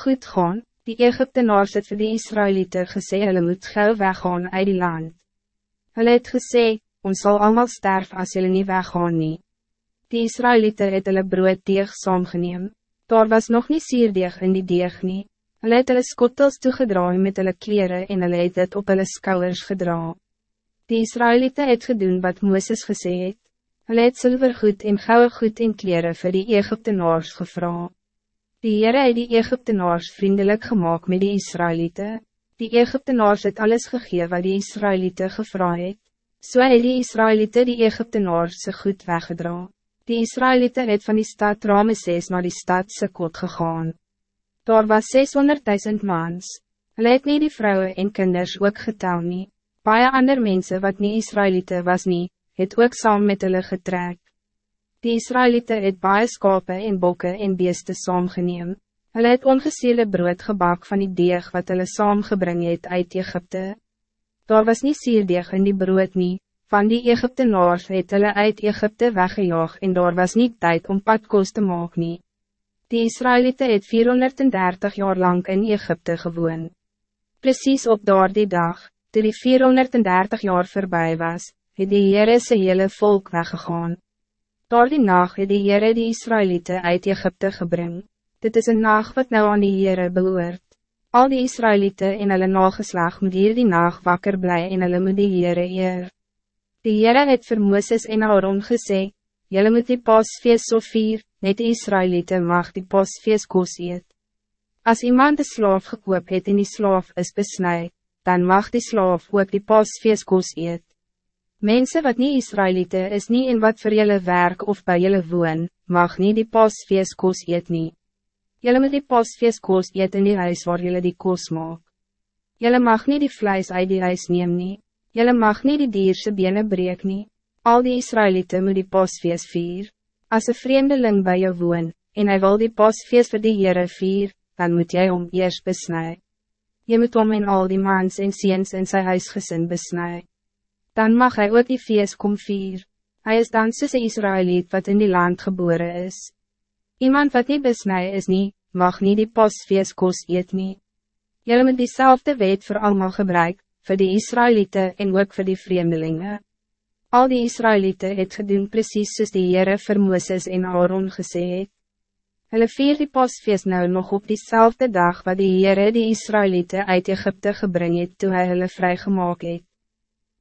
Goed gaan, die Egyptenaars het vir die Israëlieten gesê, hulle moet gauw weggaan uit die land. Hulle het gesê, ons zal allemaal sterf als hulle niet weggaan nie. Die Israëlieten het hulle brood deeg saamgeneem, daar was nog niet sierdeeg in die deeg nie. Hulle het hulle skottels toegedraai met hulle kleren en hulle het het op hulle skouwers gedra. Die Israëlieten het gedoen wat Mooses gesê het. Hulle het silvergoed en gouden goed en kleren voor die Egyptenaars gevraagd. Die Heere het die Egyptenaars vriendelijk gemaakt met die Israëlieten. Die Egyptenaars het alles gegeven wat die Israëlieten gevraagd het. So het die Israëlieten die Egyptenaars se goed weggedra. Die Israëlieten het van die stad Rameses naar die stad Sekot gegaan. Daar was 600.000 mans. Hulle het nie die vrouwen en kinders ook getel nie. Baie ander mensen wat nie Israëlieten was nie, het ook saam met hulle getrek. Die Israëlieten het baie skape en bokke en beeste saamgeneem. Hulle het ongeseele brood gebak van die deeg wat hulle saamgebring het uit Egypte. Daar was niet sierdeeg in die brood nie, van die Egyptenaars het hulle uit Egypte weggejaag en daar was niet tijd om padkoos te maak nie. Die Israëlieten het 430 jaar lang in Egypte gewoon. Precies op daar die dag, toe die 430 jaar voorbij was, het die Heere sy hele volk weggegaan. Door die nacht het die Heere die Israëlieten uit Egypte gebring. Dit is een nacht wat nou aan die Heere behoort. Al die Israëlieten in hulle nageslag moet hier die nacht wakker bly en hulle moet die Heere eer. Die Heere het vir Mooses en Aaron gesê, Julle moet die pasfeest so vier, net die Israëlieten mag die pasfeest koos eet. As iemand een slaaf gekoop het en die slaaf is besnij, dan mag die slaaf ook die pasfeest koos eet. Mensen wat niet Israëlieten is niet in wat voor jullie werk of bij jullie woon, mag niet die pasfeest koos eet nie. Jullie moet die pasfeest koos eet in die huis waar jullie die koos maak. Jullie mag niet die vlees uit die huis neem nie. Jullie mag niet die dierse benen breek nie. Al die Israëlieten moet die pasfeest vier. Als een vreemdeling bij je woon, en hij wil die pasfeest voor die Heere vier, dan moet jij om eerst besnij. Je moet om in al die maans en ziens in zijn huisgezin besnij dan mag hij ook die feest kom vier. Hij is dan soos een Israëliet wat in die land geboren is. Iemand wat niet besnij is niet, mag niet die pasfeest koos eet nie. Julle moet diezelfde wet voor allemaal gebruik, voor die Israëlieten en ook voor die vreemdelingen. Al die Israëlieten het gedoen precies soos die Heere vir Mooses en Aaron gesê het. Hulle vier die pasfeest nou nog op diezelfde dag wat die Heere die Israëlieten uit Egypte gebring het toe hy hulle vrygemaak het.